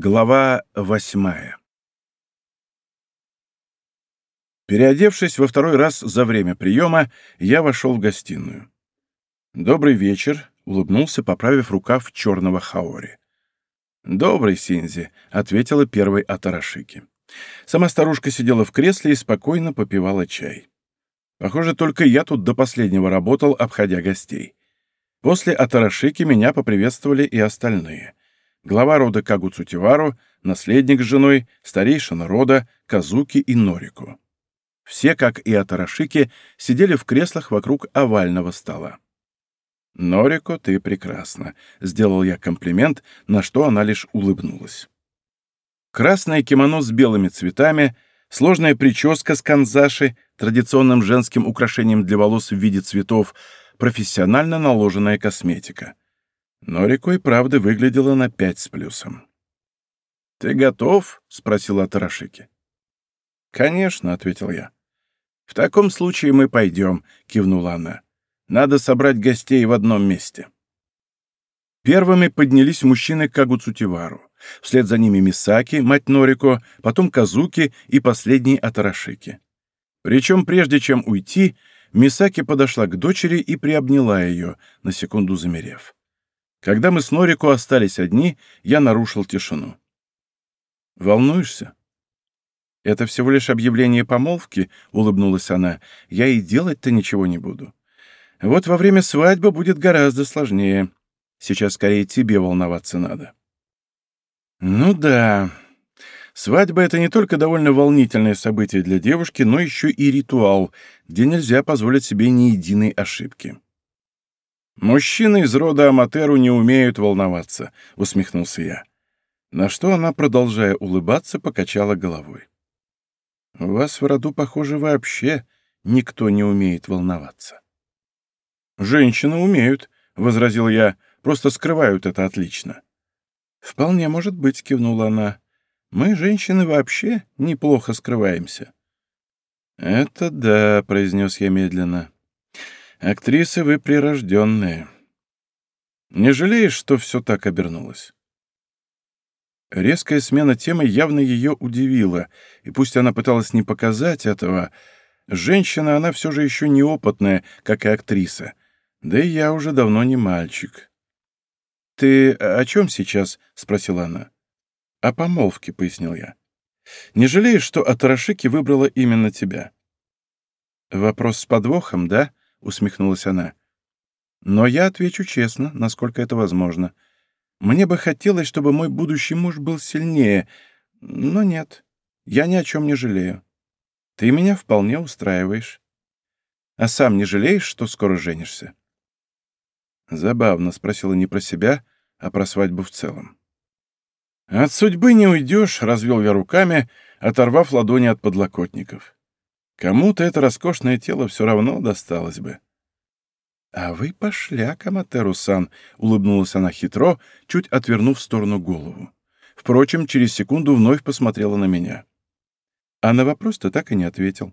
Глава восьмая Переодевшись во второй раз за время приема, я вошел в гостиную. «Добрый вечер», — улыбнулся, поправив рукав черного хаори. «Добрый, Синзи», — ответила первой Атарашики. Сама старушка сидела в кресле и спокойно попивала чай. Похоже, только я тут до последнего работал, обходя гостей. После Атарашики меня поприветствовали и остальные глава рода Кагуцутивару, наследник с женой, старейшина рода, Казуки и Норику. Все, как и Атарашики, сидели в креслах вокруг овального стола. «Норико, ты прекрасна», — сделал я комплимент, на что она лишь улыбнулась. Красное кимоно с белыми цветами, сложная прическа с канзаши, традиционным женским украшением для волос в виде цветов, профессионально наложенная косметика — но рекой правда выглядела на пять с плюсом. «Ты готов?» — спросила Тарашики. «Конечно», — ответил я. «В таком случае мы пойдем», — кивнула она. «Надо собрать гостей в одном месте». Первыми поднялись мужчины Кагуцутивару. Вслед за ними Мисаки, мать Норико, потом Казуки и последний Атарашики. Причем прежде чем уйти, Мисаки подошла к дочери и приобняла ее, на секунду замерев. Когда мы с Норико остались одни, я нарушил тишину. «Волнуешься?» «Это всего лишь объявление помолвки», — улыбнулась она. «Я и делать-то ничего не буду. Вот во время свадьбы будет гораздо сложнее. Сейчас скорее тебе волноваться надо». «Ну да. Свадьба — это не только довольно волнительное событие для девушки, но еще и ритуал, где нельзя позволить себе ни единой ошибки». «Мужчины из рода Аматеру не умеют волноваться», — усмехнулся я. На что она, продолжая улыбаться, покачала головой. «У вас в роду, похоже, вообще никто не умеет волноваться». «Женщины умеют», — возразил я, — «просто скрывают это отлично». «Вполне может быть», — кивнула она. «Мы, женщины, вообще неплохо скрываемся». «Это да», — произнес я медленно. Актрисы вы прирожденные. Не жалеешь, что все так обернулось?» Резкая смена темы явно ее удивила, и пусть она пыталась не показать этого, женщина она все же еще неопытная, как и актриса. Да и я уже давно не мальчик. «Ты о чем сейчас?» — спросила она. «О помолвке», — пояснил я. «Не жалеешь, что Атарашики выбрала именно тебя?» «Вопрос с подвохом, да?» — усмехнулась она. «Но я отвечу честно, насколько это возможно. Мне бы хотелось, чтобы мой будущий муж был сильнее, но нет, я ни о чем не жалею. Ты меня вполне устраиваешь. А сам не жалеешь, что скоро женишься?» Забавно спросила не про себя, а про свадьбу в целом. «От судьбы не уйдешь», — развел я руками, оторвав ладони от подлокотников. Кому-то это роскошное тело все равно досталось бы. «А вы пошляк, Аматеру-сан», — улыбнулась она хитро, чуть отвернув в сторону голову. Впрочем, через секунду вновь посмотрела на меня. А на вопрос-то так и не ответил.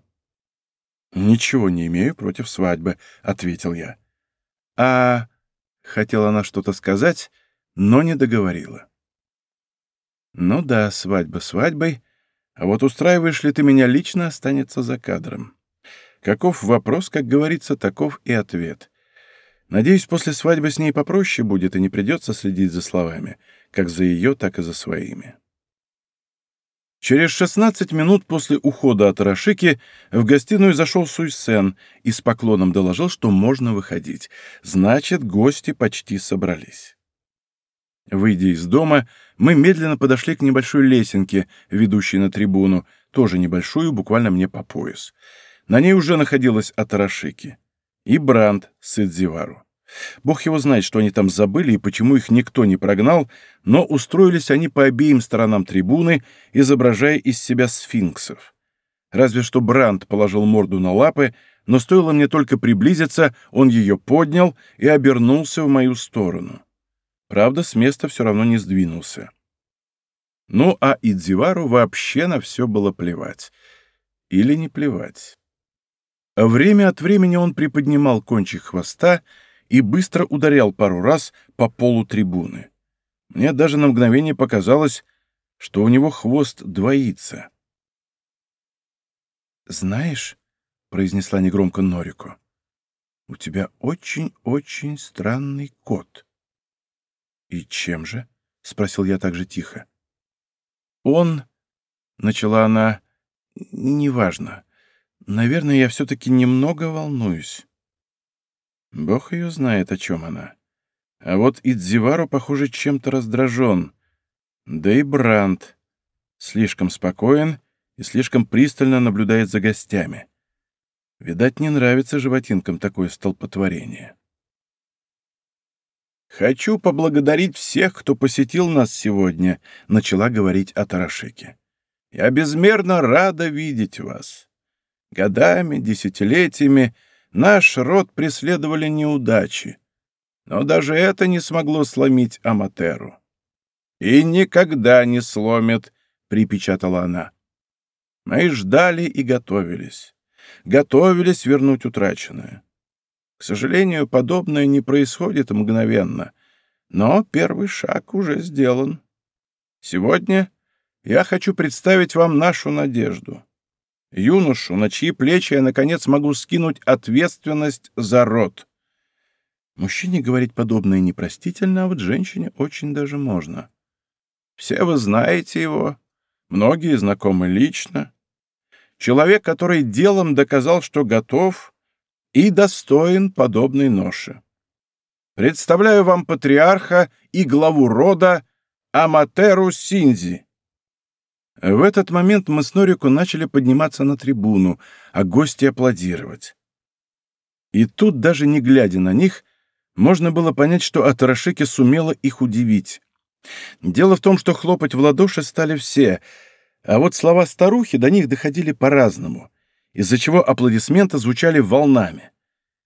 «Ничего не имею против свадьбы», — ответил я. «А...» — хотела она что-то сказать, но не договорила. «Ну да, свадьба свадьбой, а вот устраиваешь ли ты меня лично, останется за кадром. Каков вопрос, как говорится, таков и ответ. Надеюсь, после свадьбы с ней попроще будет и не придется следить за словами, как за ее, так и за своими. Через 16 минут после ухода от Рашики в гостиную зашел Суйсен и с поклоном доложил, что можно выходить. Значит, гости почти собрались. Выйдя из дома, мы медленно подошли к небольшой лесенке, ведущей на трибуну, тоже небольшую, буквально мне по пояс. На ней уже находилась Атарашики. И Бранд с Идзивару. Бог его знает, что они там забыли и почему их никто не прогнал, но устроились они по обеим сторонам трибуны, изображая из себя сфинксов. Разве что Бранд положил морду на лапы, но стоило мне только приблизиться, он ее поднял и обернулся в мою сторону. Правда, с места все равно не сдвинулся. Ну, а Идзивару вообще на все было плевать. Или не плевать. Время от времени он приподнимал кончик хвоста и быстро ударял пару раз по полу трибуны. Мне даже на мгновение показалось, что у него хвост двоится. «Знаешь», — произнесла негромко Норику, — «у тебя очень-очень странный кот». «И чем же?» — спросил я также тихо. «Он...» — начала она... «Неважно. Наверное, я все-таки немного волнуюсь». Бог ее знает, о чем она. А вот Идзивару, похоже, чем-то раздражен. Да и Бранд слишком спокоен и слишком пристально наблюдает за гостями. Видать, не нравится животинкам такое столпотворение. «Хочу поблагодарить всех, кто посетил нас сегодня», — начала говорить Атарашеки. «Я безмерно рада видеть вас. Годами, десятилетиями наш род преследовали неудачи, но даже это не смогло сломить Аматеру. «И никогда не сломит», — припечатала она. Мы ждали и готовились. Готовились вернуть утраченное. К сожалению, подобное не происходит мгновенно, но первый шаг уже сделан. Сегодня я хочу представить вам нашу надежду. Юношу, на чьи плечи я, наконец, могу скинуть ответственность за род. Мужчине говорить подобное непростительно, а вот женщине очень даже можно. Все вы знаете его, многие знакомы лично. Человек, который делом доказал, что готов и достоин подобной ноши. Представляю вам патриарха и главу рода Аматеру Синзи. В этот момент мы с Норику начали подниматься на трибуну, а гости аплодировать. И тут, даже не глядя на них, можно было понять, что Атарашики сумела их удивить. Дело в том, что хлопать в ладоши стали все, а вот слова старухи до них доходили по-разному, из-за чего аплодисменты звучали волнами.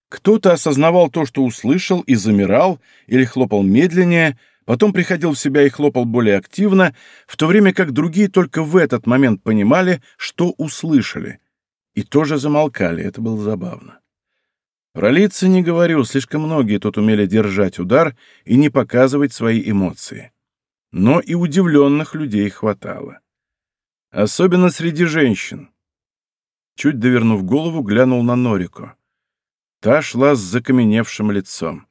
Кто-то осознавал то, что услышал, и замирал, или хлопал медленнее, потом приходил в себя и хлопал более активно, в то время как другие только в этот момент понимали, что услышали, и тоже замолкали, это было забавно. Про лица не говорю, слишком многие тут умели держать удар и не показывать свои эмоции. Но и удивленных людей хватало. Особенно среди женщин. Чуть довернув голову, глянул на Норику. Та шла с закаменевшим лицом.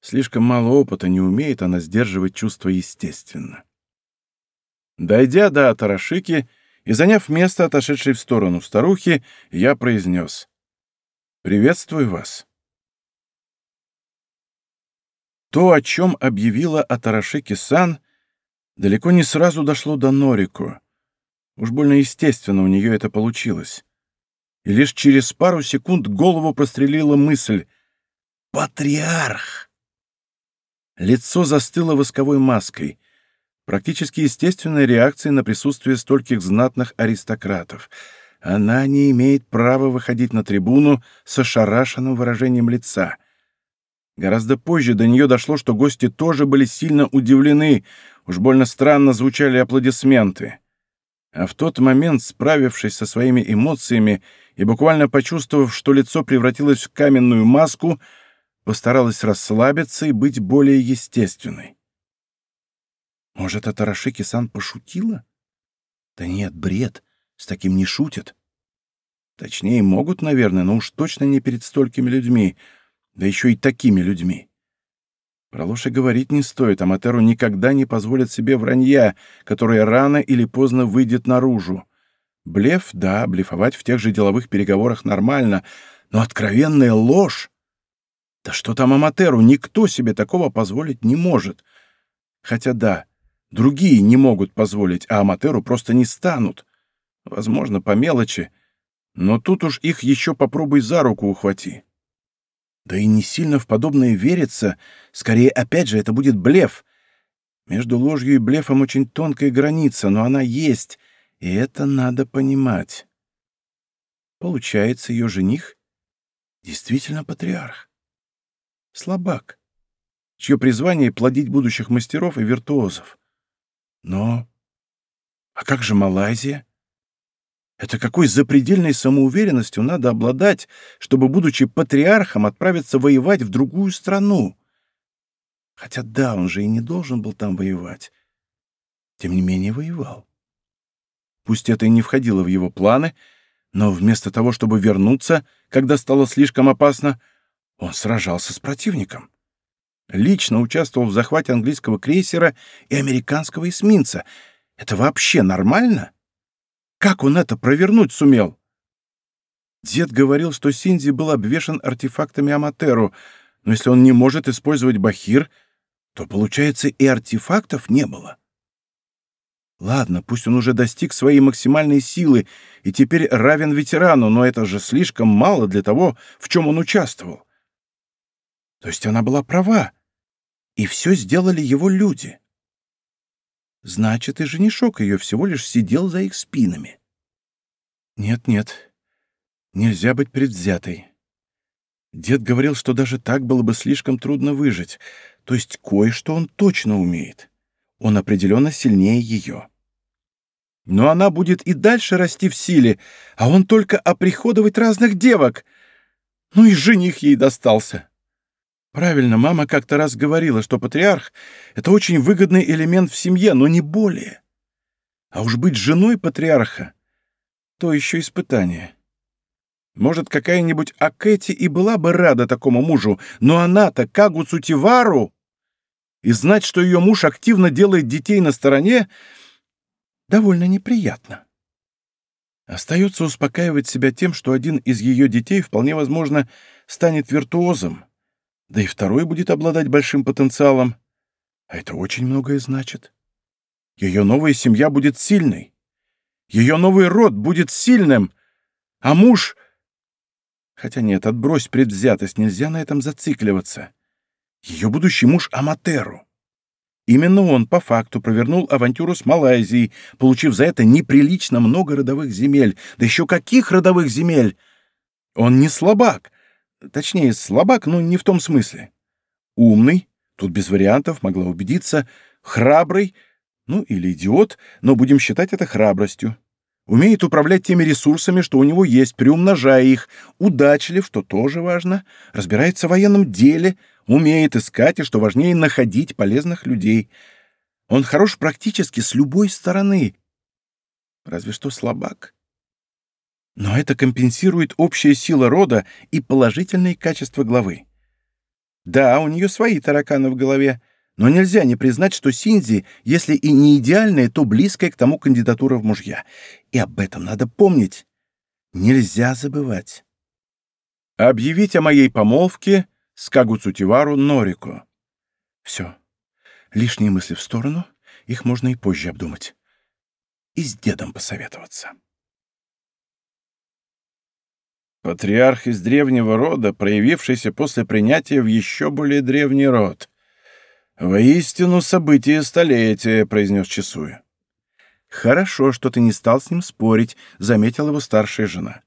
Слишком мало опыта, не умеет она сдерживать чувства естественно. Дойдя до Атарашики и заняв место, отошедшей в сторону старухи, я произнес — «Приветствую вас». То, о чем объявила Атарашики-сан, далеко не сразу дошло до Норику. Уж больно естественно у нее это получилось. И лишь через пару секунд голову прострелила мысль «Патриарх!». Лицо застыло восковой маской, практически естественной реакцией на присутствие стольких знатных аристократов — она не имеет права выходить на трибуну с ошарашенным выражением лица. Гораздо позже до нее дошло, что гости тоже были сильно удивлены, уж больно странно звучали аплодисменты. А в тот момент, справившись со своими эмоциями и буквально почувствовав, что лицо превратилось в каменную маску, постаралась расслабиться и быть более естественной. Может, Атарашики-сан пошутила? Да нет, бред. С таким не шутят. Точнее, могут, наверное, но уж точно не перед столькими людьми, да еще и такими людьми. Про ложь говорить не стоит, а Матеру никогда не позволит себе вранья, которое рано или поздно выйдет наружу. Блеф, да, блефовать в тех же деловых переговорах нормально, но откровенная ложь! Да что там Аматеру, никто себе такого позволить не может. Хотя да, другие не могут позволить, а Аматеру просто не станут. Возможно, по мелочи, но тут уж их еще попробуй за руку ухвати. Да и не сильно в подобное верится, скорее, опять же, это будет блеф. Между ложью и блефом очень тонкая граница, но она есть, и это надо понимать. Получается, ее жених действительно патриарх. Слабак, чье призвание — плодить будущих мастеров и виртуозов. Но... А как же Малайзия? Это какой запредельной самоуверенностью надо обладать, чтобы, будучи патриархом, отправиться воевать в другую страну? Хотя да, он же и не должен был там воевать. тем не менее воевал. Пусть это и не входило в его планы, но вместо того, чтобы вернуться, когда стало слишком опасно, он сражался с противником. Лично участвовал в захвате английского крейсера и американского эсминца. Это вообще нормально? Как он это провернуть сумел? Дед говорил, что Синзи был обвешан артефактами Аматеру, но если он не может использовать Бахир, то, получается, и артефактов не было. Ладно, пусть он уже достиг своей максимальной силы и теперь равен ветерану, но это же слишком мало для того, в чем он участвовал. То есть она была права, и все сделали его люди. Значит, и женишок ее всего лишь сидел за их спинами. Нет-нет, нельзя быть предвзятой. Дед говорил, что даже так было бы слишком трудно выжить, то есть кое-что он точно умеет. Он определенно сильнее ее. Но она будет и дальше расти в силе, а он только оприходовать разных девок. Ну и жених ей достался. Правильно, мама как-то раз говорила, что патриарх — это очень выгодный элемент в семье, но не более. А уж быть женой патриарха — то еще испытание. Может, какая-нибудь Акэти и была бы рада такому мужу, но она-то Кагу Цутивару! И знать, что ее муж активно делает детей на стороне, довольно неприятно. Остается успокаивать себя тем, что один из ее детей вполне возможно станет виртуозом, да и второй будет обладать большим потенциалом. А это очень многое значит. Ее новая семья будет сильной. Ее новый род будет сильным, а муж Хотя нет, отбрось предвзятость, нельзя на этом зацикливаться. Ее будущий муж Аматеру. Именно он, по факту, провернул авантюру с Малайзией, получив за это неприлично много родовых земель. Да еще каких родовых земель? Он не слабак. Точнее, слабак, но не в том смысле. Умный, тут без вариантов, могла убедиться. Храбрый, ну или идиот, но будем считать это храбростью умеет управлять теми ресурсами, что у него есть, приумножая их, удачлив, что тоже важно, разбирается в военном деле, умеет искать и, что важнее, находить полезных людей. Он хорош практически с любой стороны. Разве что слабак. Но это компенсирует общая сила рода и положительные качества главы. Да, у нее свои тараканы в голове, но нельзя не признать, что Синзи, если и не идеальная, то близкая к тому кандидатура в мужья. И об этом надо помнить. Нельзя забывать. Объявить о моей помолвке с Кагуцутивару Норико. Все. Лишние мысли в сторону, их можно и позже обдумать. И с дедом посоветоваться. Патриарх из древнего рода, проявившийся после принятия в еще более древний род — «Воистину событие столетия», — произнес Чесуя. «Хорошо, что ты не стал с ним спорить», — заметила его старшая жена.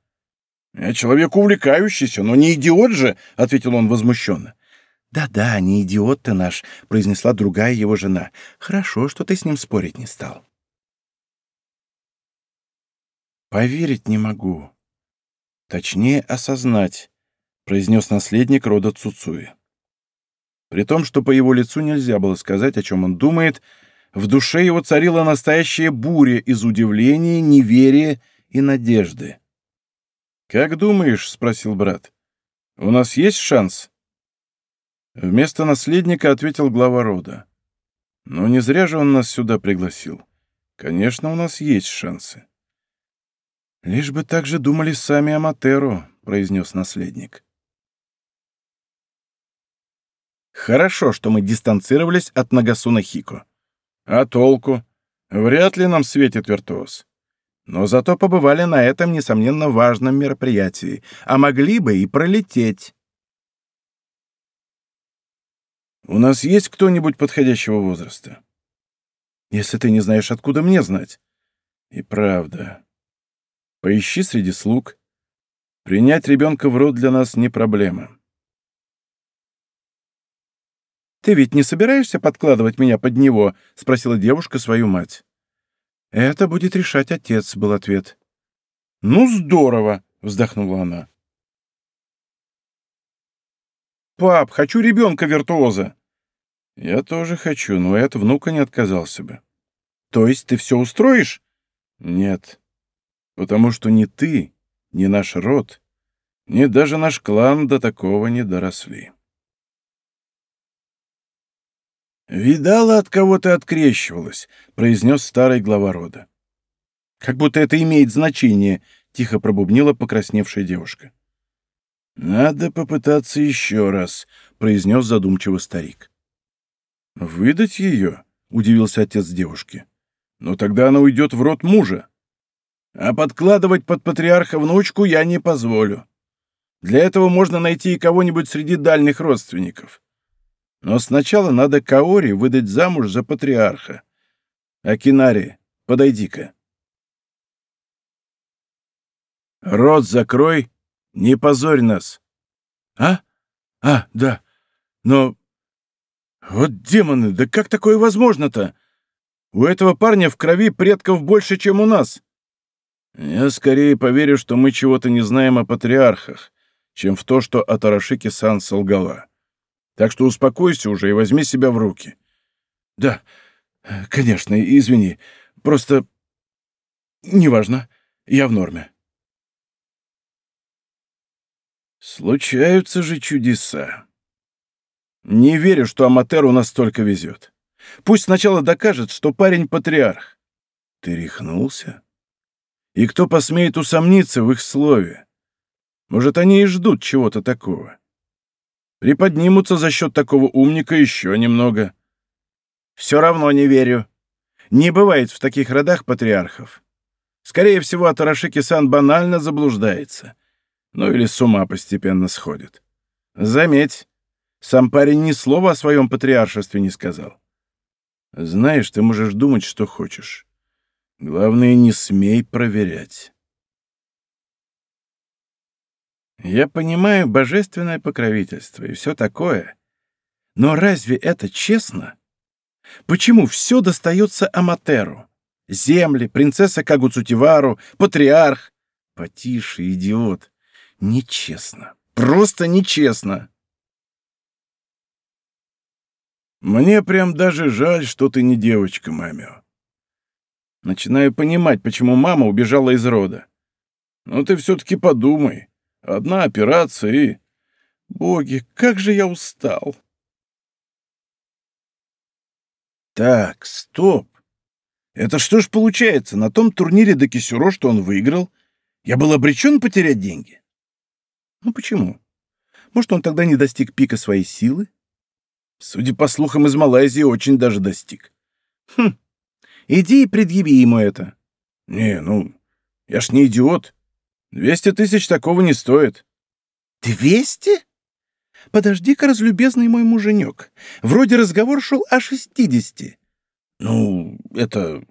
«Я человек увлекающийся, но не идиот же», — ответил он возмущенно. «Да-да, не идиот ты наш», — произнесла другая его жена. «Хорошо, что ты с ним спорить не стал». «Поверить не могу. Точнее, осознать», — произнес наследник рода Цуцуи. При том, что по его лицу нельзя было сказать, о чем он думает, в душе его царила настоящая буря из удивления, неверия и надежды. «Как думаешь?» — спросил брат. «У нас есть шанс?» Вместо наследника ответил глава рода. «Но не зря же он нас сюда пригласил. Конечно, у нас есть шансы». «Лишь бы так же думали сами Аматеру», — произнес наследник. Хорошо, что мы дистанцировались от Нагасуна Хико. А толку? Вряд ли нам светит виртуоз. Но зато побывали на этом, несомненно, важном мероприятии, а могли бы и пролететь. У нас есть кто-нибудь подходящего возраста? Если ты не знаешь, откуда мне знать. И правда. Поищи среди слуг. Принять ребенка в род для нас не проблема. «Ты ведь не собираешься подкладывать меня под него?» — спросила девушка свою мать. «Это будет решать отец», — был ответ. «Ну, здорово!» — вздохнула она. «Пап, хочу ребенка-виртуоза!» «Я тоже хочу, но от внука не отказался бы». То есть ты все устроишь? Нет. Потому что ни ты, ни наш род, ни даже наш клан до такого не доросли. «Видала, от кого ты открещивалась», — произнес старый глава рода. «Как будто это имеет значение», — тихо пробубнила покрасневшая девушка. «Надо попытаться еще раз», — произнес задумчиво старик. «Выдать ее?» — удивился отец девушки. «Но тогда она уйдет в рот мужа. А подкладывать под патриарха внучку я не позволю. Для этого можно найти и кого-нибудь среди дальних родственников. Но сначала надо Каори выдать замуж за патриарха. Акинари, подойди-ка. Рот закрой, не позорь нас. А? А, да. Но... Вот демоны, да как такое возможно-то? У этого парня в крови предков больше, чем у нас. Я скорее поверю, что мы чего-то не знаем о патриархах, чем в то, что Атарашики-сан солгала. Так что успокойся уже и возьми себя в руки. Да, конечно, извини. Просто... Неважно. Я в норме. Случаются же чудеса. Не верю, что Аматеру настолько везет. Пусть сначала докажет, что парень патриарх. Ты рехнулся? И кто посмеет усомниться в их слове? Может, они и ждут чего-то такого? Приподнимутся за счет такого умника еще немного. Все равно не верю. Не бывает в таких родах патриархов. Скорее всего, Атарашики-сан банально заблуждается. Ну или с ума постепенно сходит. Заметь, сам парень ни слова о своем патриаршестве не сказал. Знаешь, ты можешь думать, что хочешь. Главное, не смей проверять. Я понимаю божественное покровительство и все такое. Но разве это честно? Почему все достается Аматеру? Земли, принцесса Кагуцутивару, патриарх. Потише, идиот. Нечестно. Просто нечестно. Мне прям даже жаль, что ты не девочка, мамио. Начинаю понимать, почему мама убежала из рода. Но ты все-таки подумай. Одна операция и... Боги, как же я устал! Так, стоп. Это что ж получается, на том турнире до Кисюро, что он выиграл, я был обречен потерять деньги? Ну почему? Может, он тогда не достиг пика своей силы? Судя по слухам, из Малайзии очень даже достиг. Хм, иди и предъяви ему это. Не, ну, я ж не идиот. Двести тысяч такого не стоит. Двести? Подожди-ка, разлюбезный мой муженек. Вроде разговор шел о шестидесяти. Ну, это...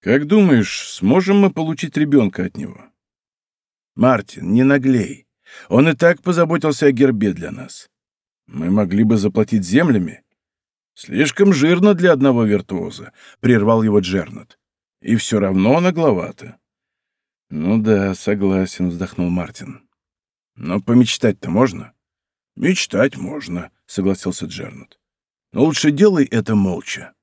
Как думаешь, сможем мы получить ребенка от него? Мартин, не наглей. Он и так позаботился о гербе для нас. Мы могли бы заплатить землями. Слишком жирно для одного виртуоза, — прервал его Джернет. И все равно нагловато. Ну да, согласен, вздохнул Мартин. Но помечтать-то можно? Мечтать можно, согласился Джернут. Но лучше делай это молча.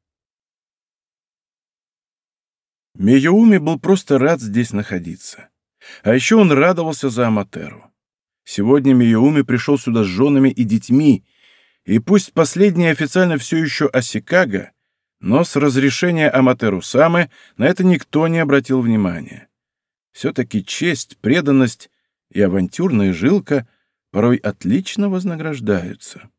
Миюуми был просто рад здесь находиться. А еще он радовался за Аматеру. Сегодня Миюуми пришел сюда с женами и детьми, и пусть последний официально все еще Осикага, но с разрешения Аматеру Самы на это никто не обратил внимания. Все-таки честь, преданность и авантюрная жилка порой отлично вознаграждаются.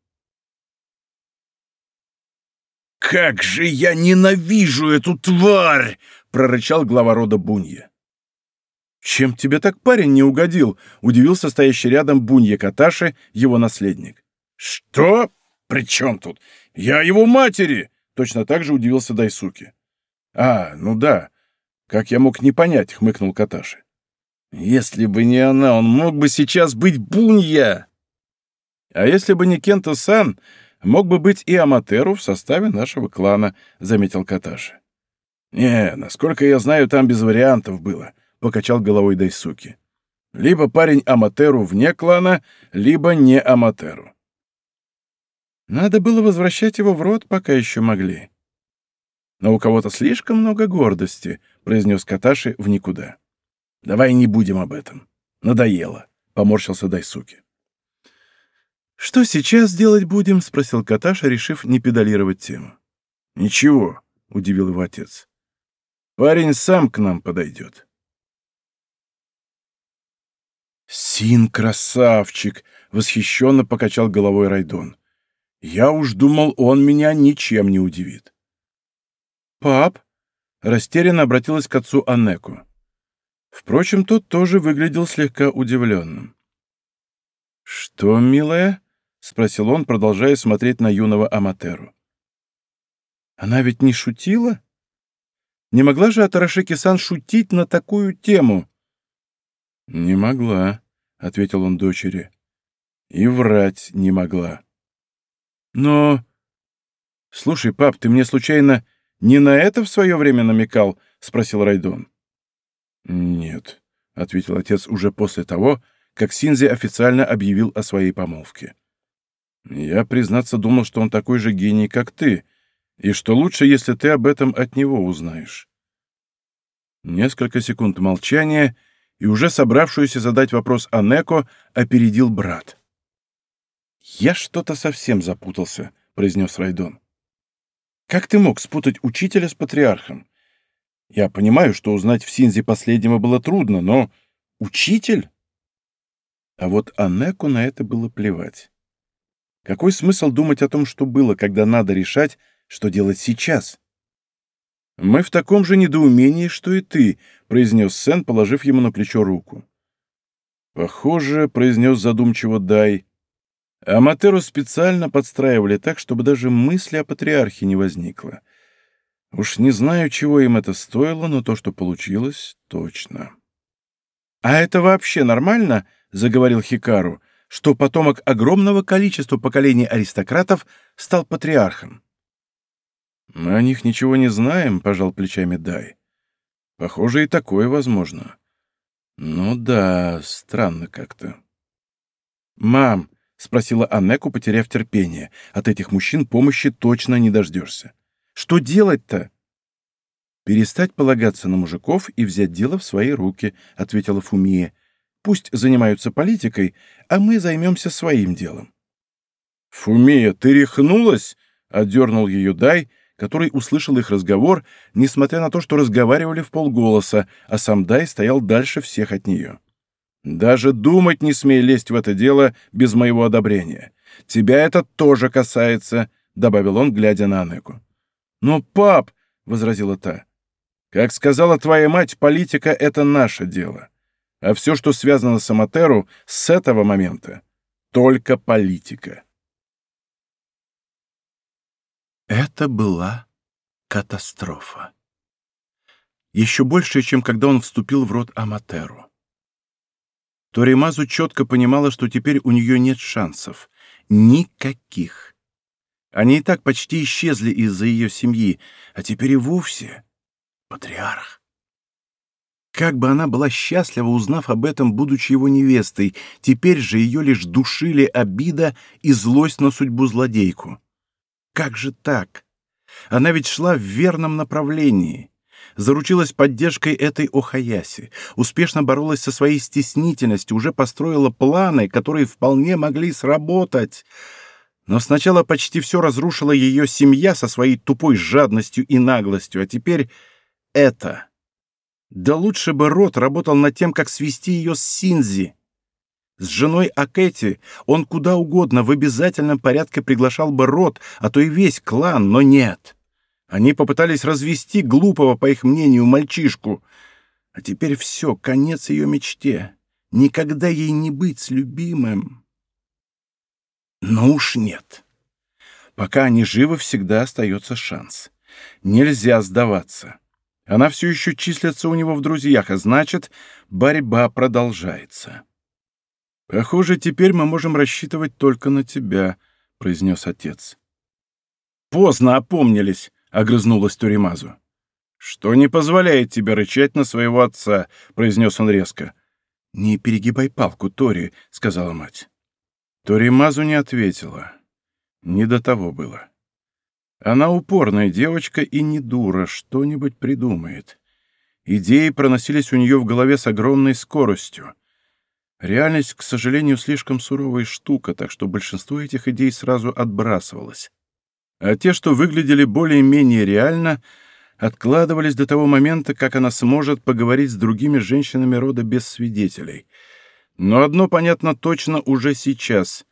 «Как же я ненавижу эту тварь!» — прорычал глава рода Бунья. «Чем тебе так парень не угодил?» — удивился стоящий рядом Бунья Каташи, его наследник. «Что? При чем тут? Я его матери!» Точно так же удивился Дайсуки. «А, ну да. Как я мог не понять?» — хмыкнул Каташи. «Если бы не она, он мог бы сейчас быть Бунья!» «А если бы не Кента-сан, мог бы быть и Аматеру в составе нашего клана», — заметил Каташи. «Не, насколько я знаю, там без вариантов было», — покачал головой Дайсуки. «Либо парень Аматеру вне клана, либо не Аматеру». Надо было возвращать его в рот, пока еще могли. Но у кого-то слишком много гордости, произнес Каташи в никуда. Давай не будем об этом. Надоело, поморщился Дайсуки. Что сейчас делать будем? спросил Каташа, решив не педалировать тему. Ничего, удивил его отец. Парень сам к нам подойдет. «Син красавчик!» — восхищенно покачал головой Райдон. «Я уж думал, он меня ничем не удивит». «Пап?» — растерянно обратилась к отцу Аннеку. Впрочем, тот тоже выглядел слегка удивленным. «Что, милая?» — спросил он, продолжая смотреть на юного Аматеру. «Она ведь не шутила? Не могла же Атарашеки-сан шутить на такую тему?» «Не могла», — ответил он дочери. «И врать не могла». «Но...» «Слушай, пап, ты мне случайно не на это в свое время намекал?» — спросил Райдон. «Нет», — ответил отец уже после того, как Синзи официально объявил о своей помолвке. «Я, признаться, думал, что он такой же гений, как ты, и что лучше, если ты об этом от него узнаешь». Несколько секунд молчания, и уже собравшуюся задать вопрос Анеко опередил брат. «Я что-то совсем запутался», — произнес Райдон. «Как ты мог спутать учителя с патриархом? Я понимаю, что узнать в Синзе последнего было трудно, но учитель?» А вот Анеку на это было плевать. Какой смысл думать о том, что было, когда надо решать, что делать сейчас? «Мы в таком же недоумении, что и ты», — произнес Сен, положив ему на плечо руку. «Похоже», — произнес задумчиво Дай, — «Аматеру специально подстраивали так, чтобы даже мысли о патриархе не возникло. Уж не знаю, чего им это стоило, но то, что получилось, точно». «А это вообще нормально?» — заговорил Хикару, что потомок огромного количества поколений аристократов стал патриархом. «Мы о них ничего не знаем», — пожал плечами Дай. «Похоже, и такое возможно». «Ну да, странно как-то». «Мам», — спросила Аннеку, потеряв терпение, — «от этих мужчин помощи точно не дождешься. Что делать-то?» «Перестать полагаться на мужиков и взять дело в свои руки», — ответила Фумия. «Пусть занимаются политикой, а мы займемся своим делом». «Фумия, ты рехнулась?» — отдернул ее Дай, который услышал их разговор, несмотря на то, что разговаривали в полголоса, а сам Дай стоял дальше всех от нее. «Даже думать не смей лезть в это дело без моего одобрения. Тебя это тоже касается», — добавил он, глядя на Анеку. «Но, пап», — возразила та, — «как сказала твоя мать, политика — это наше дело. А все, что связано с Аматеру, с этого момента — только политика». Это была катастрофа. Еще больше, чем когда он вступил в рот Аматеру. Торимазу четко понимала, что теперь у нее нет шансов. Никаких. Они и так почти исчезли из-за ее семьи, а теперь и вовсе патриарх. Как бы она была счастлива, узнав об этом, будучи его невестой, теперь же ее лишь душили обида и злость на судьбу злодейку. Как же так? Она ведь шла в верном направлении. Заручилась поддержкой этой Охаяси, успешно боролась со своей стеснительностью, уже построила планы, которые вполне могли сработать. Но сначала почти все разрушила ее семья со своей тупой жадностью и наглостью, а теперь это. Да лучше бы Рот работал над тем, как свести ее с Синзи. С женой Акэти он куда угодно в обязательном порядке приглашал бы род, а то и весь клан, но нет. Они попытались развести глупого, по их мнению, мальчишку. А теперь все, конец ее мечте. Никогда ей не быть с любимым. Ну уж нет. Пока они живы, всегда остается шанс. Нельзя сдаваться. Она все еще числится у него в друзьях, а значит, борьба продолжается. «Похоже, теперь мы можем рассчитывать только на тебя», — произнес отец. «Поздно опомнились», — огрызнулась Туримазу. «Что не позволяет тебе рычать на своего отца», — произнес он резко. «Не перегибай палку, Тори», — сказала мать. Торимазу не ответила. Не до того было. Она упорная девочка и не дура, что-нибудь придумает. Идеи проносились у нее в голове с огромной скоростью. Реальность, к сожалению, слишком суровая штука, так что большинство этих идей сразу отбрасывалось. А те, что выглядели более-менее реально, откладывались до того момента, как она сможет поговорить с другими женщинами рода без свидетелей. Но одно понятно точно уже сейчас.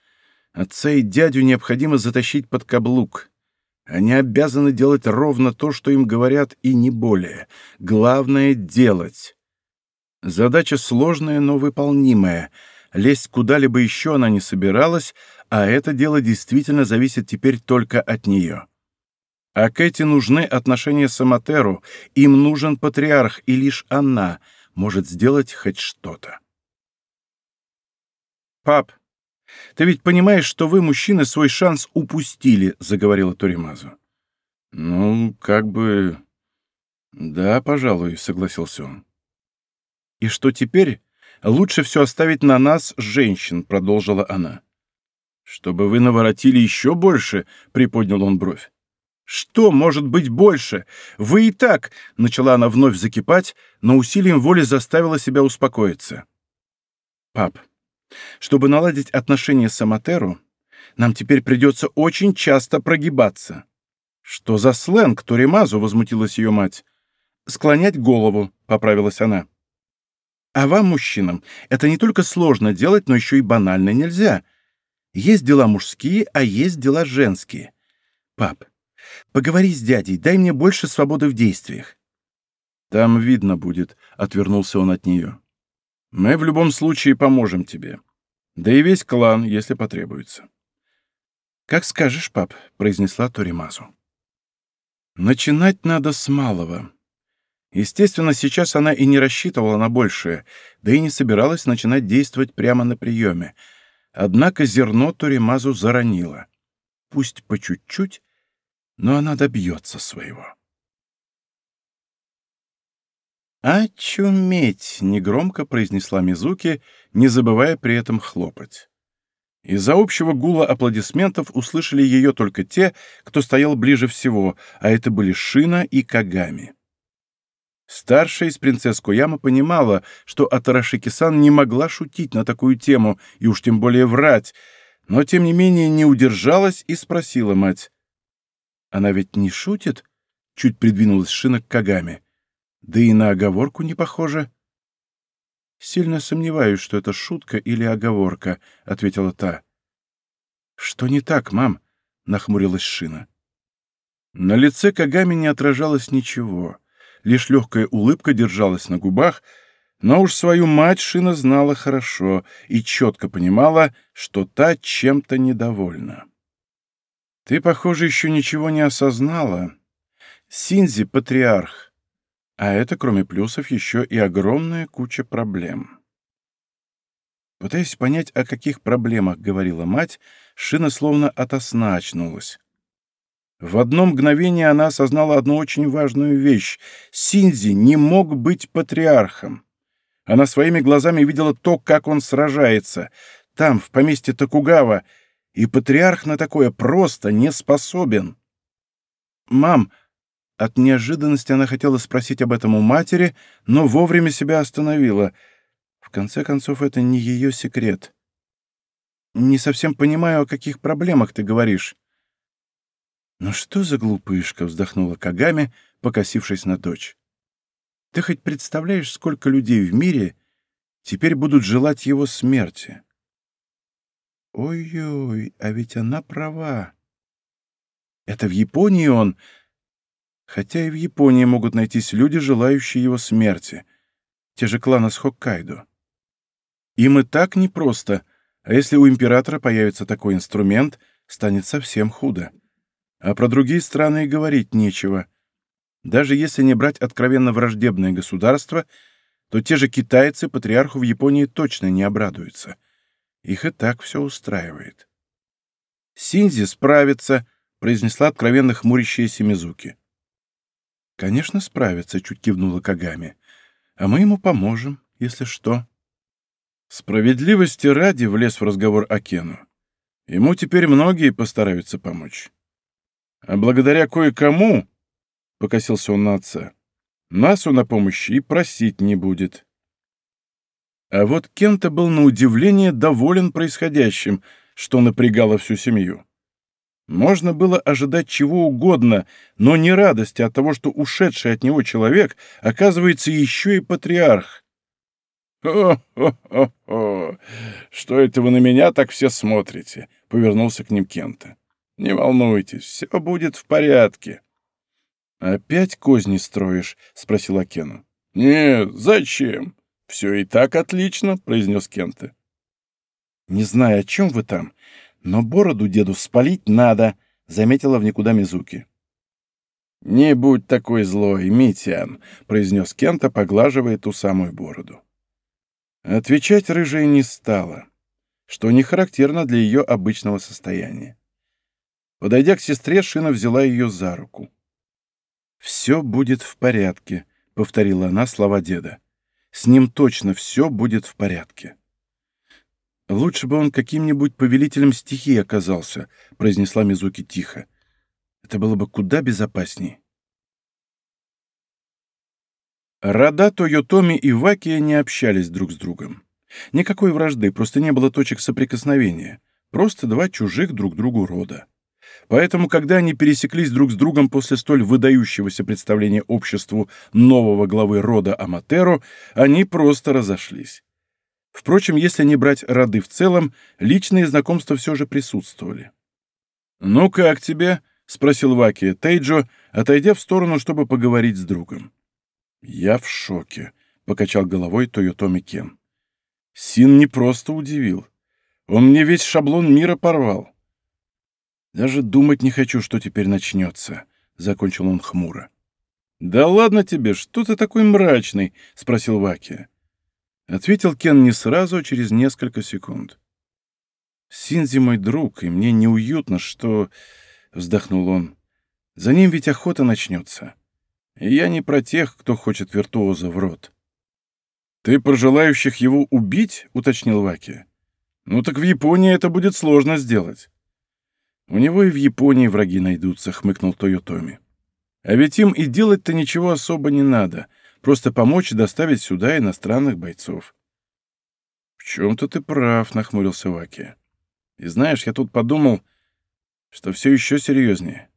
Отца и дядю необходимо затащить под каблук. Они обязаны делать ровно то, что им говорят, и не более. Главное — делать. Задача сложная, но выполнимая. Лезть куда-либо еще она не собиралась, а это дело действительно зависит теперь только от нее. А Кэти нужны отношения с Аматеру, им нужен патриарх, и лишь она может сделать хоть что-то. «Пап, ты ведь понимаешь, что вы, мужчины, свой шанс упустили», — заговорила Торимазу. «Ну, как бы...» «Да, пожалуй», — согласился он. «И что теперь? Лучше все оставить на нас, женщин», — продолжила она. «Чтобы вы наворотили еще больше?» — приподнял он бровь. «Что может быть больше? Вы и так...» — начала она вновь закипать, но усилием воли заставила себя успокоиться. «Пап, чтобы наладить отношения с Аматеру, нам теперь придется очень часто прогибаться». «Что за сленг, Торимазу?» — возмутилась ее мать. «Склонять голову», — поправилась она. А вам, мужчинам, это не только сложно делать, но еще и банально нельзя. Есть дела мужские, а есть дела женские. Пап, поговори с дядей, дай мне больше свободы в действиях. Там видно будет, — отвернулся он от нее. Мы в любом случае поможем тебе. Да и весь клан, если потребуется. «Как скажешь, пап», — произнесла Торимазу. «Начинать надо с малого. Естественно, сейчас она и не рассчитывала на большее, да и не собиралась начинать действовать прямо на приеме. Однако зерно Торимазу заронило. Пусть по чуть-чуть, но она добьется своего. «Очуметь!» — негромко произнесла Мизуки, не забывая при этом хлопать. Из-за общего гула аплодисментов услышали ее только те, кто стоял ближе всего, а это были Шина и Кагами. Старшая из принцесс Куяма понимала, что Атарашики-сан не могла шутить на такую тему и уж тем более врать, но тем не менее не удержалась и спросила мать. «Она ведь не шутит?» — чуть придвинулась Шина к Кагаме. «Да и на оговорку не похоже». «Сильно сомневаюсь, что это шутка или оговорка», — ответила та. «Что не так, мам?» — нахмурилась Шина. На лице Кагами не отражалось ничего лишь легкая улыбка держалась на губах, но уж свою мать Шина знала хорошо и четко понимала, что та чем-то недовольна. «Ты, похоже, еще ничего не осознала. Синзи — патриарх, а это, кроме плюсов, еще и огромная куча проблем». Пытаясь понять, о каких проблемах говорила мать, Шина словно ото сна очнулась. В одно мгновение она осознала одну очень важную вещь. Синзи не мог быть патриархом. Она своими глазами видела то, как он сражается. Там, в поместье Токугава, и патриарх на такое просто не способен. «Мам!» От неожиданности она хотела спросить об этом у матери, но вовремя себя остановила. В конце концов, это не ее секрет. «Не совсем понимаю, о каких проблемах ты говоришь». «Ну что за глупышка?» — вздохнула Кагами, покосившись на дочь. «Ты хоть представляешь, сколько людей в мире теперь будут желать его смерти?» «Ой-ой, а ведь она права. Это в Японии он...» Хотя и в Японии могут найтись люди, желающие его смерти. Те же кланы с Хоккайдо. Им и так непросто, а если у императора появится такой инструмент, станет совсем худо. А про другие страны и говорить нечего. Даже если не брать откровенно враждебное государство, то те же китайцы патриарху в Японии точно не обрадуются. Их и так все устраивает. «Синзи справится», — произнесла откровенно хмурящаяся Мизуки. «Конечно, справится», — чуть кивнула Кагами. «А мы ему поможем, если что». Справедливости ради влез в разговор Акену. Ему теперь многие постараются помочь. А благодаря кое-кому, — покосился он на отца, — нас он о помощи и просить не будет. А вот Кента был на удивление доволен происходящим, что напрягало всю семью. Можно было ожидать чего угодно, но не радости от того, что ушедший от него человек оказывается еще и патриарх. «О-хо-хо-хо! Что это вы на меня так все смотрите?» — повернулся к ним Кента. «Не волнуйтесь, все будет в порядке». «Опять козни строишь?» — спросил Акену. «Нет, зачем? Все и так отлично», — произнес Кента. «Не знаю, о чем вы там, но бороду деду спалить надо», — заметила в никуда Мизуки. «Не будь такой злой, Митян», — произнес Кента, поглаживая ту самую бороду. Отвечать рыжая не стала, что не характерно для ее обычного состояния. Подойдя к сестре, Шина взяла ее за руку. «Все будет в порядке», — повторила она слова деда. «С ним точно все будет в порядке». «Лучше бы он каким-нибудь повелителем стихии оказался», — произнесла Мизуки тихо. «Это было бы куда безопаснее». Рода Тойотоми и Вакия не общались друг с другом. Никакой вражды, просто не было точек соприкосновения. Просто два чужих друг другу рода. Поэтому, когда они пересеклись друг с другом после столь выдающегося представления обществу нового главы рода Аматеро, они просто разошлись. Впрочем, если не брать роды в целом, личные знакомства все же присутствовали. «Ну как тебе?» — спросил Ваки Тейджо, отойдя в сторону, чтобы поговорить с другом. «Я в шоке», — покачал головой Тойотоми Кен. «Син не просто удивил. Он мне весь шаблон мира порвал». «Даже думать не хочу, что теперь начнется», — закончил он хмуро. «Да ладно тебе, что ты такой мрачный?» — спросил Ваки. Ответил Кен не сразу, а через несколько секунд. «Синзи мой друг, и мне неуютно, что...» — вздохнул он. «За ним ведь охота начнется. И я не про тех, кто хочет виртуоза в рот. «Ты про желающих его убить?» — уточнил Ваки. «Ну так в Японии это будет сложно сделать». «У него и в Японии враги найдутся», — хмыкнул Тойотоми. «А ведь им и делать-то ничего особо не надо, просто помочь доставить сюда иностранных бойцов». «В чем-то ты прав», — нахмурился Ваки. «И знаешь, я тут подумал, что все еще серьезнее.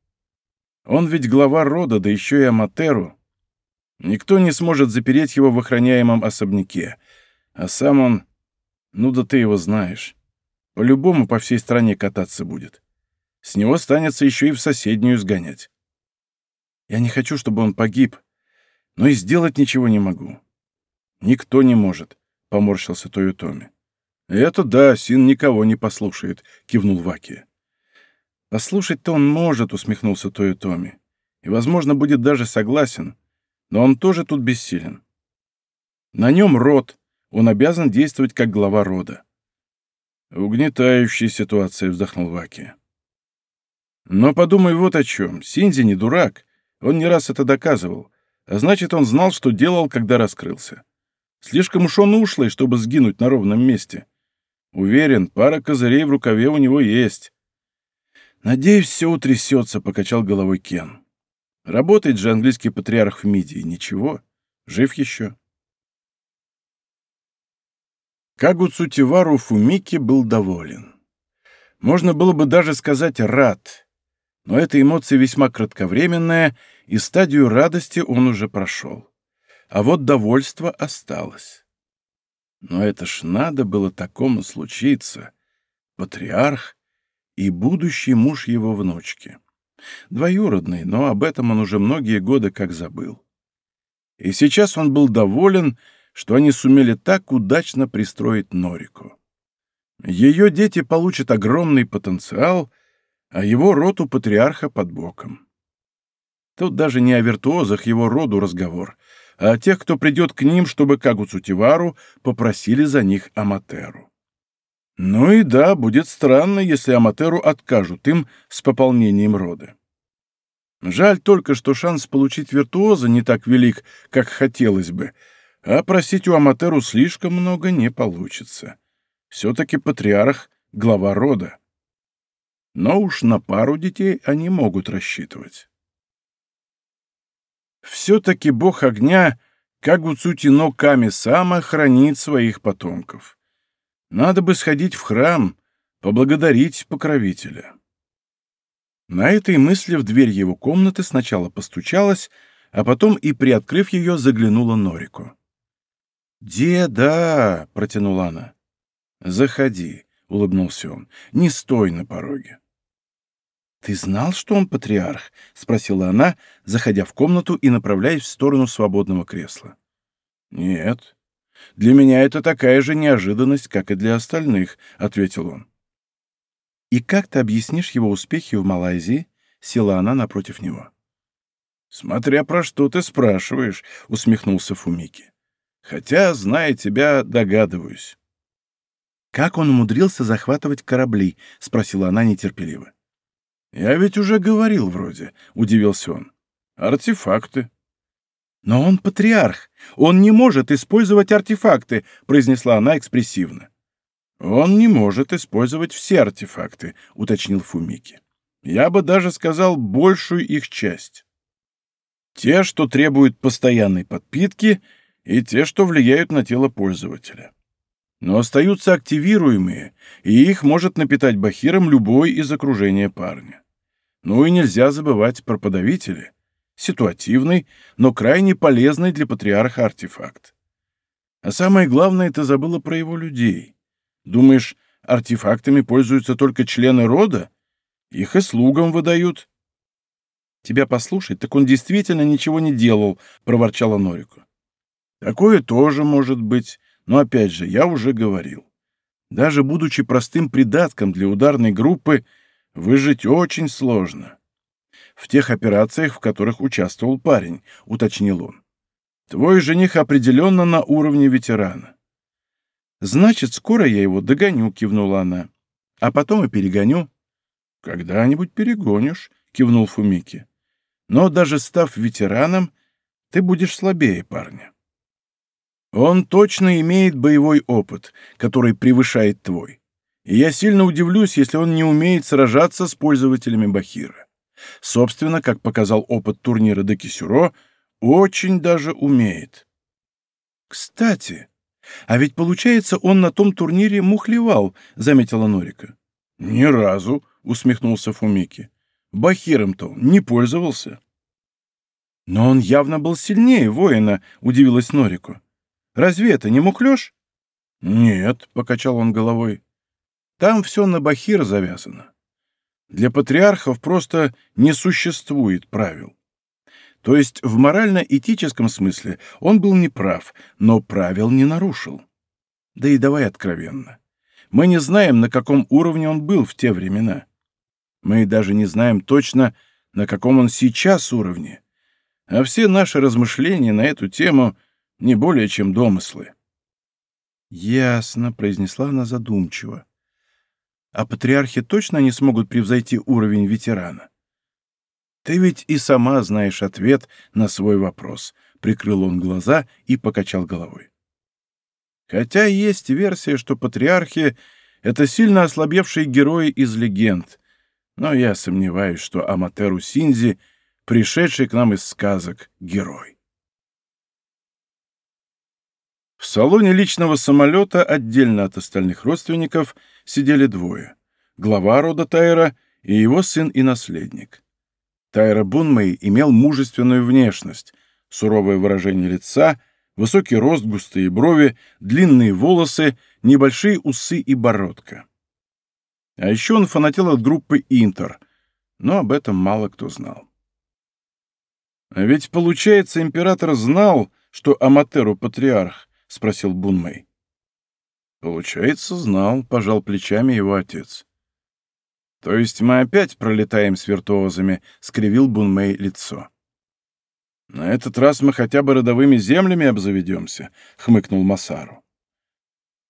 Он ведь глава рода, да еще и Аматеру. Никто не сможет запереть его в охраняемом особняке. А сам он... Ну да ты его знаешь. По-любому по всей стране кататься будет. С него станется еще и в соседнюю сгонять. Я не хочу, чтобы он погиб, но и сделать ничего не могу. Никто не может, — поморщился Тойотоми. «Это да, Син никого не послушает», — кивнул Ваки. «Послушать-то он может», — усмехнулся Тойотоми. «И, возможно, будет даже согласен, но он тоже тут бессилен. На нем род, он обязан действовать как глава рода». «Угнетающая ситуация», — вздохнул Ваки. «Но подумай вот о чем. Синзи не дурак. Он не раз это доказывал. А значит, он знал, что делал, когда раскрылся. Слишком уж он ушлый, чтобы сгинуть на ровном месте. Уверен, пара козырей в рукаве у него есть. «Надеюсь, все утрясется», — покачал головой Кен. «Работает же английский патриарх в Мидии. Ничего. Жив еще». Кагуцу Тивару Фумики был доволен. Можно было бы даже сказать «рад», но эта эмоция весьма кратковременная, и стадию радости он уже прошел. А вот довольство осталось. Но это ж надо было такому случиться. Патриарх и будущий муж его внучки. Двоюродный, но об этом он уже многие годы как забыл. И сейчас он был доволен, что они сумели так удачно пристроить Норику. Ее дети получат огромный потенциал, а его род у патриарха под боком. Тут даже не о виртуозах его роду разговор, а о тех, кто придет к ним, чтобы Кагуцутивару попросили за них Аматеру. Ну и да, будет странно, если Аматеру откажут им с пополнением рода. Жаль только, что шанс получить виртуоза не так велик, как хотелось бы, а просить у Аматеру слишком много не получится. Все-таки патриарх — глава рода. Но уж на пару детей они могут рассчитывать. Все-таки бог огня, как Гуцутино Ками-сама, хранит своих потомков. Надо бы сходить в храм, поблагодарить покровителя. На этой мысли в дверь его комнаты сначала постучалась, а потом и, приоткрыв ее, заглянула Норику. «Деда!» — протянула она. «Заходи», — улыбнулся он. «Не стой на пороге». «Ты знал, что он патриарх?» — спросила она, заходя в комнату и направляясь в сторону свободного кресла. «Нет. Для меня это такая же неожиданность, как и для остальных», — ответил он. «И как ты объяснишь его успехи в Малайзии?» — села она напротив него. «Смотря про что ты спрашиваешь», — усмехнулся Фумики. «Хотя, зная тебя, догадываюсь». «Как он умудрился захватывать корабли?» — спросила она нетерпеливо. «Я ведь уже говорил вроде», — удивился он. «Артефакты». «Но он патриарх. Он не может использовать артефакты», — произнесла она экспрессивно. «Он не может использовать все артефакты», — уточнил Фумики. «Я бы даже сказал большую их часть. Те, что требуют постоянной подпитки, и те, что влияют на тело пользователя. Но остаются активируемые, и их может напитать бахиром любой из окружения парня. Ну и нельзя забывать про подавители. Ситуативный, но крайне полезный для патриарха артефакт. А самое главное, ты забыла про его людей. Думаешь, артефактами пользуются только члены рода? Их и слугам выдают. Тебя послушать, так он действительно ничего не делал, проворчала Норику. Такое тоже может быть, но опять же, я уже говорил. Даже будучи простым придатком для ударной группы, выжить очень сложно. В тех операциях, в которых участвовал парень, уточнил он. Твой жених определенно на уровне ветерана. «Значит, скоро я его догоню», — кивнула она. «А потом и перегоню». «Когда-нибудь перегонишь», — кивнул Фумики. «Но даже став ветераном, ты будешь слабее парня. Он точно имеет боевой опыт, который превышает твой. И я сильно удивлюсь, если он не умеет сражаться с пользователями Бахира. Собственно, как показал опыт турнира Декисюро, очень даже умеет. Кстати, а ведь, получается, он на том турнире мухлевал, — заметила Норика. — Ни разу, — усмехнулся Фумики. — Бахиром-то не пользовался. — Но он явно был сильнее воина, — удивилась Норику. — Разве это не мухлёж? — Нет, — покачал он головой. — Там все на Бахир завязано. Для патриархов просто не существует правил. То есть в морально-этическом смысле он был неправ, но правил не нарушил. Да и давай откровенно. Мы не знаем, на каком уровне он был в те времена. Мы даже не знаем точно, на каком он сейчас уровне. А все наши размышления на эту тему не более чем домыслы. «Ясно», — произнесла она задумчиво. «А патриархи точно не смогут превзойти уровень ветерана?» Ты ведь и сама знаешь ответ на свой вопрос. Прикрыл он глаза и покачал головой. Хотя есть версия, что патриархи — это сильно ослабевшие герои из легенд, но я сомневаюсь, что Аматеру Синзи, пришедший к нам из сказок, герой. В салоне личного самолета отдельно от остальных родственников сидели двое — глава рода Тайра и его сын и наследник. Тайра Бунмэй имел мужественную внешность, суровое выражение лица, высокий рост, густые брови, длинные волосы, небольшие усы и бородка. А еще он фанател от группы «Интер», но об этом мало кто знал. «А ведь, получается, император знал, что Аматеру патриарх?» — спросил Бунмэй. «Получается, знал», — пожал плечами его отец. «То есть мы опять пролетаем с виртуозами?» — скривил Бунмэй лицо. «На этот раз мы хотя бы родовыми землями обзаведемся», — хмыкнул Масару.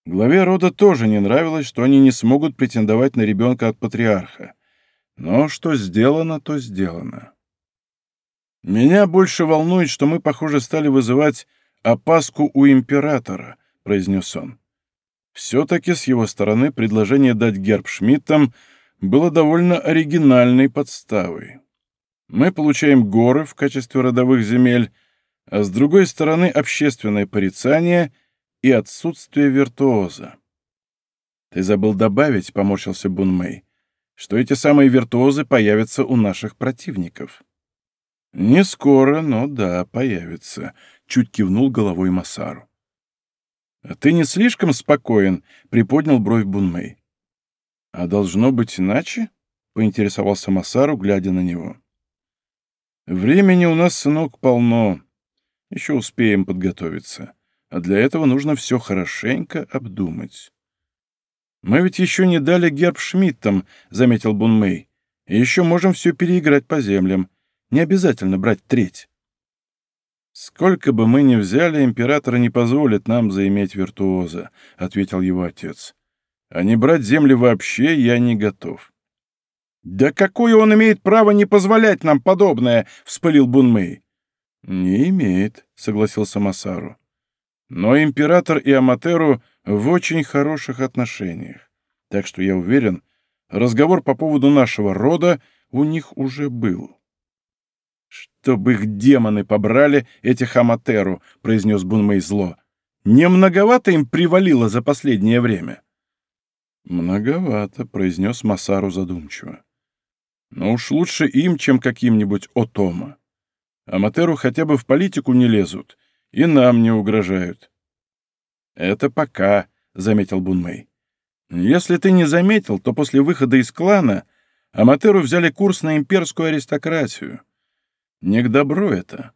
Главе рода тоже не нравилось, что они не смогут претендовать на ребенка от патриарха. Но что сделано, то сделано. «Меня больше волнует, что мы, похоже, стали вызывать опаску у императора», — произнес он. «Все-таки с его стороны предложение дать герб Шмидтам — было довольно оригинальной подставой. Мы получаем горы в качестве родовых земель, а с другой стороны общественное порицание и отсутствие виртуоза. «Ты забыл добавить», — поморщился Бунмэй, «что эти самые виртуозы появятся у наших противников». «Не скоро, но да, появятся», — чуть кивнул головой Масару. «А ты не слишком спокоен?» — приподнял бровь Бунмэй. «А должно быть иначе?» — поинтересовался Масару, глядя на него. «Времени у нас, сынок, полно. Еще успеем подготовиться. А для этого нужно все хорошенько обдумать». «Мы ведь еще не дали герб Шмидтам», — заметил Бунмэй. «И еще можем все переиграть по землям. Не обязательно брать треть». «Сколько бы мы ни взяли, император не позволит нам заиметь виртуоза», — ответил его отец. А не брать земли вообще я не готов. «Да какое он имеет право не позволять нам подобное?» — вспылил Бунмэй. «Не имеет», — согласился Масару. «Но император и Аматеру в очень хороших отношениях. Так что я уверен, разговор по поводу нашего рода у них уже был». «Чтобы их демоны побрали, этих Аматеру», — произнес Бунмэй зло. «Не многовато им привалило за последнее время?» «Многовато», — произнес Масару задумчиво. «Но уж лучше им, чем каким-нибудь Отома. Аматеру хотя бы в политику не лезут, и нам не угрожают». «Это пока», — заметил Бунмэй. «Если ты не заметил, то после выхода из клана Аматеру взяли курс на имперскую аристократию. Не к добру это».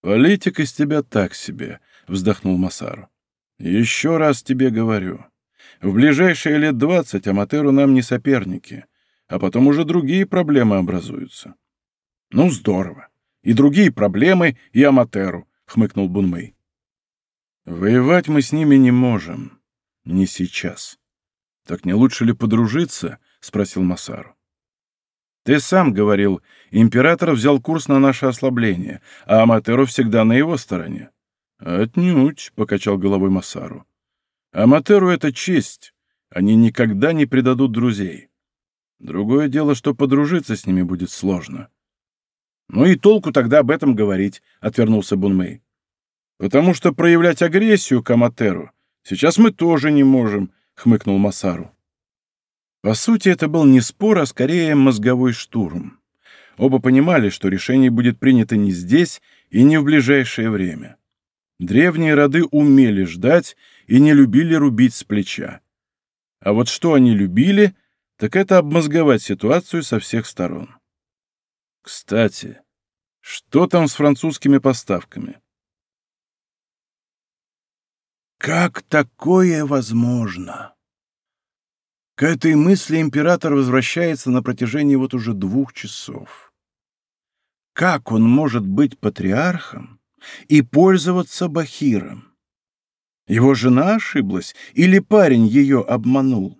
«Политик из тебя так себе», — вздохнул Масару. «Еще раз тебе говорю». В ближайшие лет двадцать Аматеру нам не соперники, а потом уже другие проблемы образуются. — Ну, здорово. И другие проблемы, и Аматеру, — хмыкнул Бунмэй. — Воевать мы с ними не можем. Не сейчас. — Так не лучше ли подружиться? — спросил Масару. — Ты сам говорил, император взял курс на наше ослабление, а Аматеру всегда на его стороне. — Отнюдь, — покачал головой Масару. Аматеру — это честь. Они никогда не предадут друзей. Другое дело, что подружиться с ними будет сложно. «Ну и толку тогда об этом говорить», — отвернулся Бунмэй. «Потому что проявлять агрессию к Аматеру сейчас мы тоже не можем», — хмыкнул Масару. По сути, это был не спор, а скорее мозговой штурм. Оба понимали, что решение будет принято не здесь и не в ближайшее время. Древние роды умели ждать и не любили рубить с плеча. А вот что они любили, так это обмозговать ситуацию со всех сторон. Кстати, что там с французскими поставками? Как такое возможно? К этой мысли император возвращается на протяжении вот уже двух часов. Как он может быть патриархом и пользоваться бахиром? Его жена ошиблась или парень ее обманул?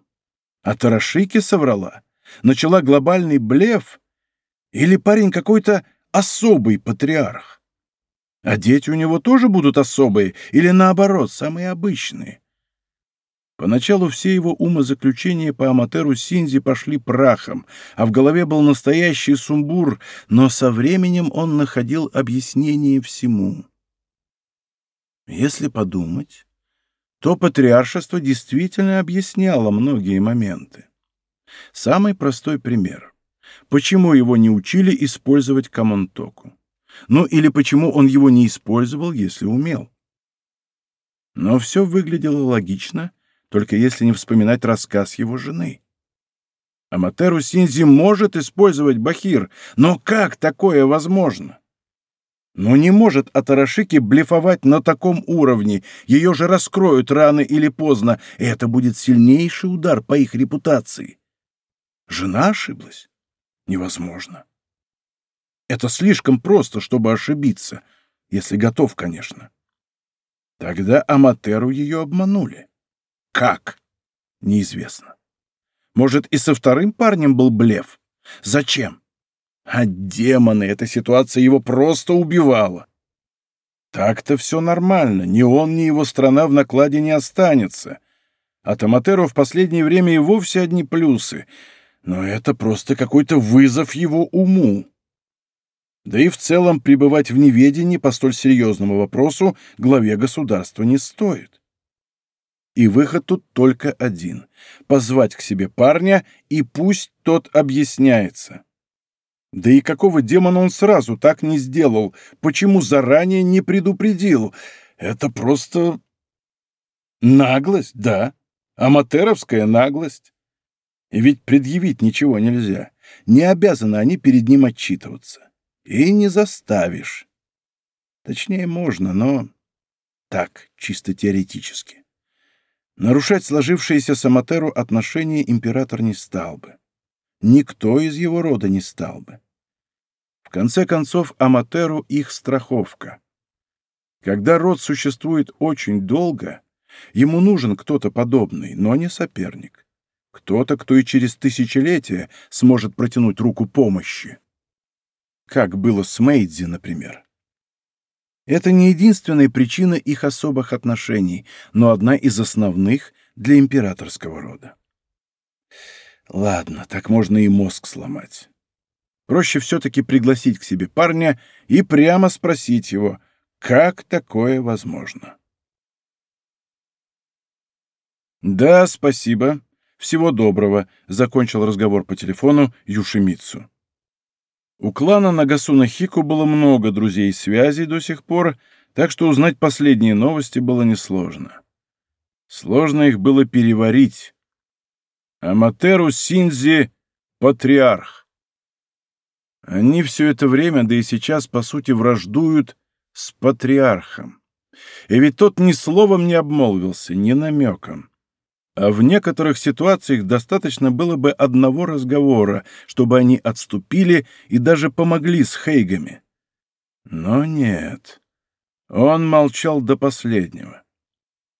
А Тарашики соврала? Начала глобальный блеф? Или парень какой-то особый патриарх? А дети у него тоже будут особые или, наоборот, самые обычные? Поначалу все его умозаключения по Аматеру Синзи пошли прахом, а в голове был настоящий сумбур, но со временем он находил объяснение всему. Если подумать, то патриаршество действительно объясняло многие моменты. Самый простой пример. Почему его не учили использовать Камонтоку? Ну или почему он его не использовал, если умел? Но все выглядело логично, только если не вспоминать рассказ его жены. Аматеру Синзи может использовать Бахир, но как такое возможно? Но не может Атарашики блефовать на таком уровне. Ее же раскроют рано или поздно, и это будет сильнейший удар по их репутации. Жена ошиблась? Невозможно. Это слишком просто, чтобы ошибиться, если готов, конечно. Тогда Аматеру ее обманули. Как? Неизвестно. Может, и со вторым парнем был блеф? Зачем? А демоны, эта ситуация его просто убивала. Так-то все нормально, ни он, ни его страна в накладе не останется. А Томатеру в последнее время и вовсе одни плюсы. но это просто какой-то вызов его уму. Да и в целом пребывать в неведении по столь серьезному вопросу главе государства не стоит. И выход тут только один — позвать к себе парня, и пусть тот объясняется. Да и какого демона он сразу так не сделал? Почему заранее не предупредил? Это просто... Наглость, да. Аматеровская наглость. И ведь предъявить ничего нельзя. Не обязаны они перед ним отчитываться. И не заставишь. Точнее, можно, но так, чисто теоретически. Нарушать сложившиеся с Аматеру отношения император не стал бы. Никто из его рода не стал бы. В конце концов, Аматеру — их страховка. Когда род существует очень долго, ему нужен кто-то подобный, но не соперник. Кто-то, кто и через тысячелетия сможет протянуть руку помощи как было с Мейдзи, например. Это не единственная причина их особых отношений, но одна из основных для императорского рода. Ладно, так можно и мозг сломать. Проще все-таки пригласить к себе парня и прямо спросить его, как такое возможно. «Да, спасибо. Всего доброго», — закончил разговор по телефону Юшимицу. У клана Нагасуна Хику было много друзей и связей до сих пор, так что узнать последние новости было несложно. Сложно их было переварить. Аматеру Синзи — патриарх. Они все это время, да и сейчас, по сути, враждуют с патриархом. И ведь тот ни словом не обмолвился, ни намеком. А в некоторых ситуациях достаточно было бы одного разговора, чтобы они отступили и даже помогли с Хейгами. Но нет. Он молчал до последнего.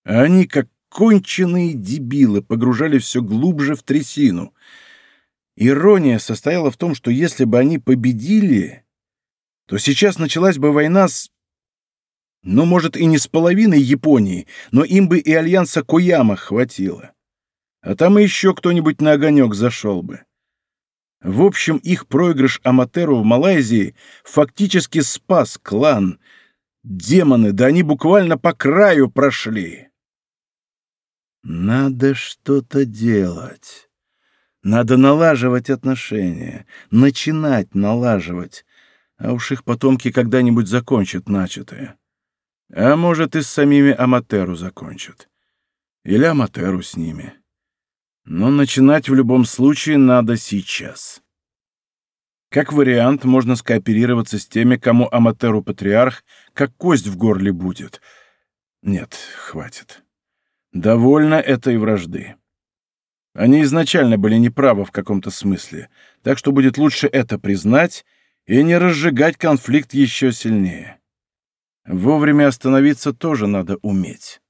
Они, как конченые дебилы, погружали все глубже в трясину. Ирония состояла в том, что если бы они победили, то сейчас началась бы война с ну, может, и не с половиной Японии, но им бы и альянса Кояма хватило. А там и еще кто-нибудь на огонек зашел бы. В общем, их проигрыш Аматеру в Малайзии фактически спас клан. Демоны, да они буквально по краю прошли. Надо что-то делать. Надо налаживать отношения, начинать налаживать, а уж их потомки когда-нибудь закончат начатое. А может, и с самими Аматеру закончат. Или Аматеру с ними. Но начинать в любом случае надо сейчас. Как вариант, можно скооперироваться с теми, кому Аматеру-патриарх как кость в горле будет. Нет, хватит. Довольно этой вражды. Они изначально были неправы в каком-то смысле, так что будет лучше это признать и не разжигать конфликт еще сильнее. Вовремя остановиться тоже надо уметь.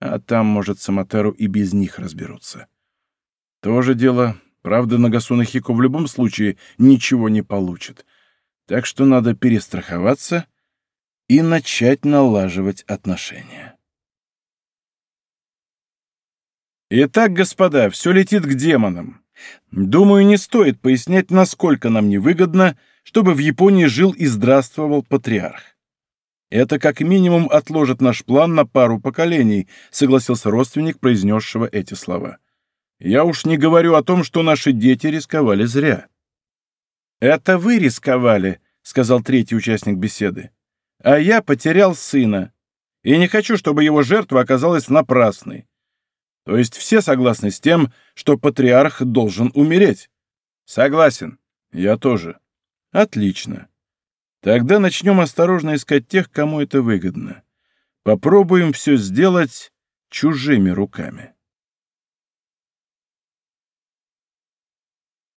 А там, может, Саматеру и без них разберутся. Тоже дело. Правда, Нагасуна Хико в любом случае ничего не получит. Так что надо перестраховаться и начать налаживать отношения. Итак, господа, все летит к демонам. Думаю, не стоит пояснять, насколько нам невыгодно, чтобы в Японии жил и здравствовал патриарх. Это как минимум отложит наш план на пару поколений, согласился родственник, произнесшего эти слова. Я уж не говорю о том, что наши дети рисковали зря. Это вы рисковали, сказал третий участник беседы. А я потерял сына. И не хочу, чтобы его жертва оказалась напрасной. То есть все согласны с тем, что патриарх должен умереть? Согласен. Я тоже. Отлично. Тогда начнем осторожно искать тех, кому это выгодно. Попробуем все сделать чужими руками.